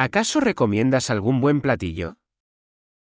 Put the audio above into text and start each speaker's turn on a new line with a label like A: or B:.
A: ¿Acaso recomiendas algún buen platillo?